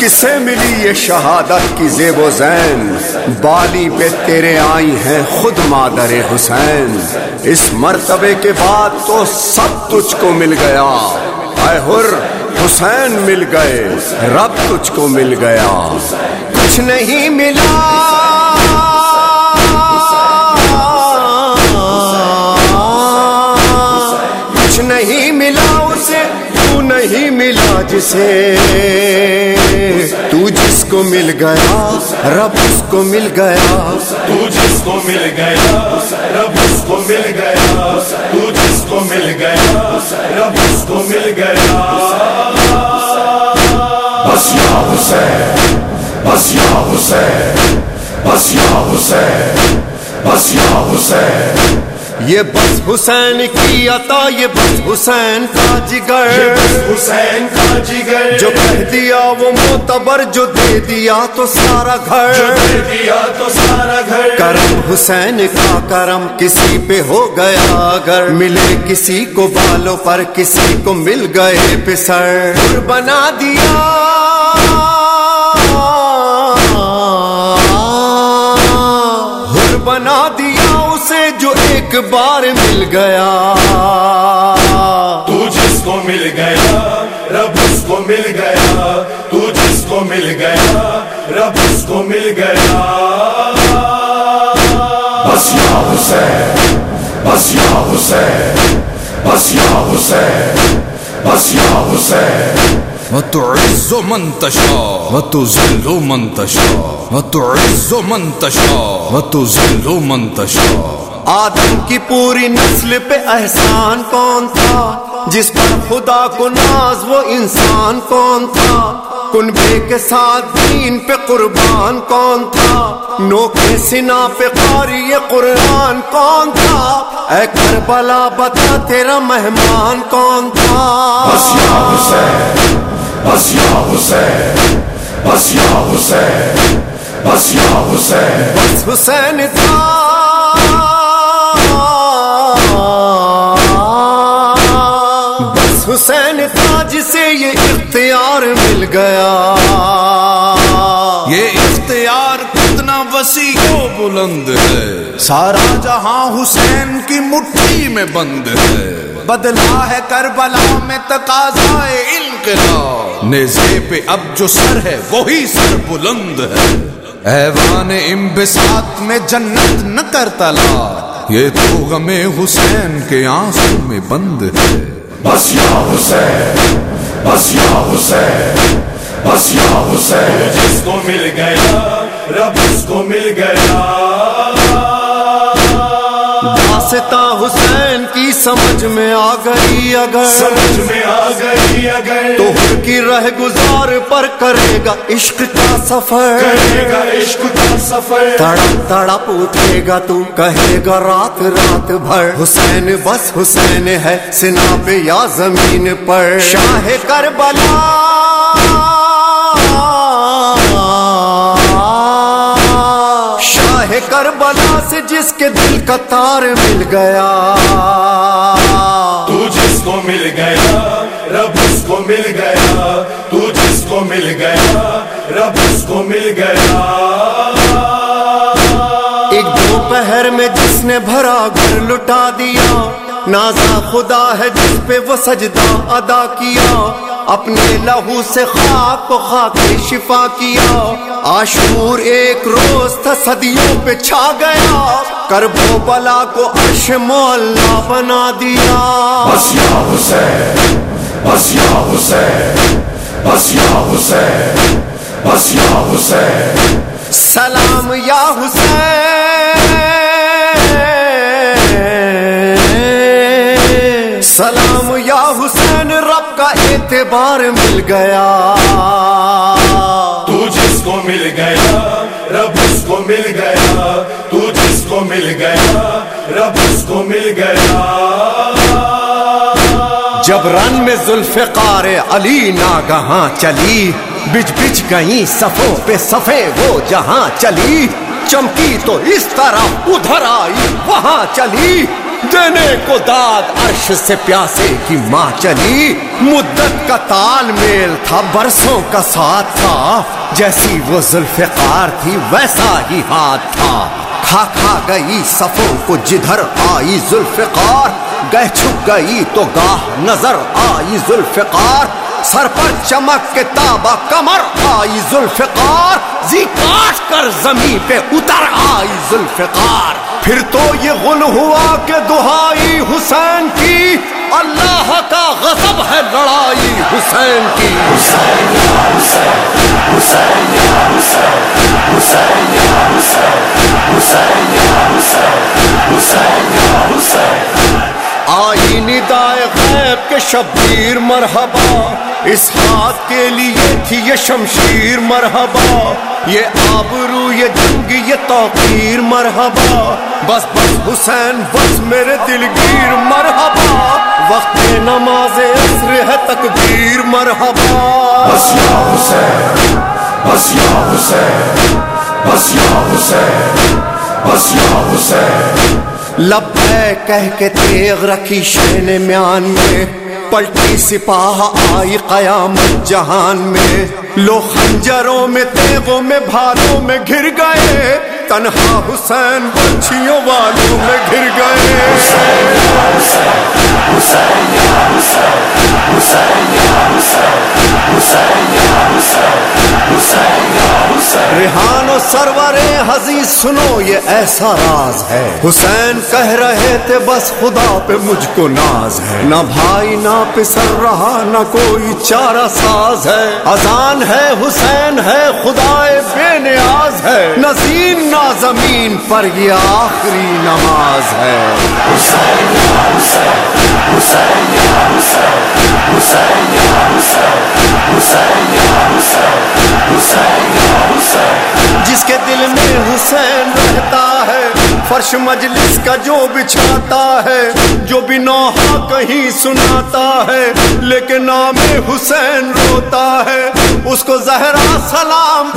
کسے ملی یہ شہادت کی زیب و زین؟ بالی پہ تیرے آئی ہیں خود مادر حسین۔ اس مرتبے کے بعد تو سب تجھ کو مل گیا۔ اے ہر حسین مل گئے، رب تجھ کو مل گیا۔ کچھ نہیں ملا۔ کچھ نہیں ملا اسے، تو نہیں ملا جسے۔ تو جس کو مل گیا، رب اس کو مل گیا۔ تو جس کو مل گیا، رب اس کو مل گیا، تو جس کو مل گیا، رب اس کو مل گیا۔ بس یا حسین، بس یا حسین، بس یا حسین، بس یا حسین۔ یہ بس حسین کی عطا یہ بس حسین کا جگر۔ حسین کا جگر۔ جو کہہ دیا وہ معتبر جو دے دیا تو سارا گھر۔ جو دے دیا تو سارا گھر۔ کرم حسین کا کرم کسی پہ ہو گیا اگر۔ ملے کسی کو بالوں پر کسی کو مل گئے پسر بنا دیا۔ بنا دیا۔ ایک بار مل گیا۔ تو جس کو مل گیا رب اس کو مل گیا۔ تو جس کو مل گیا رب اس کو مل گیا۔ بس یا حسین بس یا حسین بس یا حسین بس یا حسین۔ وتعز من تشاء وتذل من تشاء۔ وتعز من تشاء وتذل من تشاء۔ آدم کی پوری نسل پہ احسان کون تھا؟ جس پر خدا کو ناز وہ انسان کون تھا؟ کنبے کے ساتھ دین پہ قربان کون تھا؟ نو کے سنا پہ قاری قرآن کون تھا؟ اے کربلا بتا تیرا مہمان کون تھا؟ بس یا حسین بس یا حسین بس یا حسین بس یا حسین۔ بس حسین تھا۔ تھا جسے یہ اختیار مل گیا۔ یہ اختیار کتنا وسیع و بلند ہے۔ سارا جہاں حسین کی مٹھی میں بند ہے۔ بدلا ہے کربلا میں تقاضا انقلاب۔ نیزے پہ اب جو سر ہے وہی سر بلند ہے۔ ایوان امبساط میں جنت نہ کرتا لا یہ تو غم حسین کے آنسو میں بند ہے۔ بس یا حسین بس یا حسین بس یا حسین جس کو مل گیا رب اس کو مل گیا داستا حسین کی سمجھ میں آ گئی اگر سمجھ میں آ گئی اگر تو ہر کی رہ گزار پر کرے گا عشق کا سفر کرے گا عشق کا سفر تڑپ تڑپ اٹھے گا تو کہے گا رات رات بھر حسین بس حسین ہے سنا پہ یا زمین پر شاہ کربلا شاہ کربلا سے جس کے دل کا تار مل گیا۔ تو جس کو مل گیا رب اس کو مل گیا۔ تو جس کو مل گیا رب اس کو مل گیا۔ ایک دوپہر میں جس نے بھرا گھر لٹا دیا نازا خدا ہے جس پہ وہ سجدہ ادا کیا۔ اپنے لہو سے خاک کو خاک شفا کیا۔ آشور ایک روز تھا صدیوں پہ چھا گیا۔ کربو بلا کو عرش مولا بنا دیا۔ بس یا حسین بس یا حسین بس یا حسین بس یا حسین۔ سلام یا حسین۔ سلام یا حسین رب کا اعتبار مل گیا۔ تو جس کو مل گیا رب اس کو مل گیا۔ تو جس کو مل گیا رب اس کو مل گیا۔ جب رن میں ذوالفقار علی ناگہاں چلی بچ بچ گئی صفوں پہ صفے وہ جہاں چلی۔ چمکی تو اس طرح ادھر آئی وہاں چلی۔ دینے کو داد عرش سے پیاسے کی ماں چلی۔ مدت کا تال میل تھا، برسوں کا ساتھ تھا جیسی وہ ذوالفقار تھی، ویسا ہی ہاتھ تھا۔ کھا کھا گئی، صفوں کو جدھر آئی ذوالفقار گہ چھپ گئی تو گاہ نظر آئی ذوالفقار سر پر چمک کے تابا کمر آئی ذوالفقار زی کاٹ کر زمین پہ اتر آئی ذوالفقار پھر تو یہ غل ہوا کہ دہائی حسین کی، اللہ کا غضب ہے لڑائی حسین کی۔ حسین یا حسین حسین یا حسین حسین یا حسین حسین یا حسین حسین یا حسین آئی ندائے غیب کے شبیر مرحبا، اس ہاتھ کے لیے تھی یہ شمشیر مرحبا۔ یہ آبرو، یہ جنگ یہ توقیر مرحبا۔ بس بس حسین بس میرے دلگیر مرحبا۔ وقت نماز عصر ہے تکبیر مرحبا۔ بس یا حسین بس یا حسین بس یا حسین بس یا حسین۔ لب کہہ کے تیغ رکھی شین میان میں۔ پلٹی سپاہ آئی قیامت جہان میں۔ لو خنجروں میں تیغوں میں بھالوں میں گھر گئے۔ تنہا حسین بچیوں والوں میں گھر گئے ریحان و سرور حزیز سنو یہ ایسا راز ہے۔ حسین کہہ رہے تھے، بس خدا پہ مجھ کو ناز ہے۔ نہ بھائی، نہ پسر رہا، نہ کوئی چارہ ساز ہے۔ اذان ہے، حسین ہے خدا بے نیاز ہے۔ نہ زین، نہ زمین پر یہ آخری نماز ہے۔ جس کے دل میں حسین رہتا ہے۔ فرش مجلس کا جو بچھاتا ہے، جو بھی نوحہ ہاں کہیں سناتا ہے۔ لیکن نام حسین روتا ہے، اس کو زہرا سلام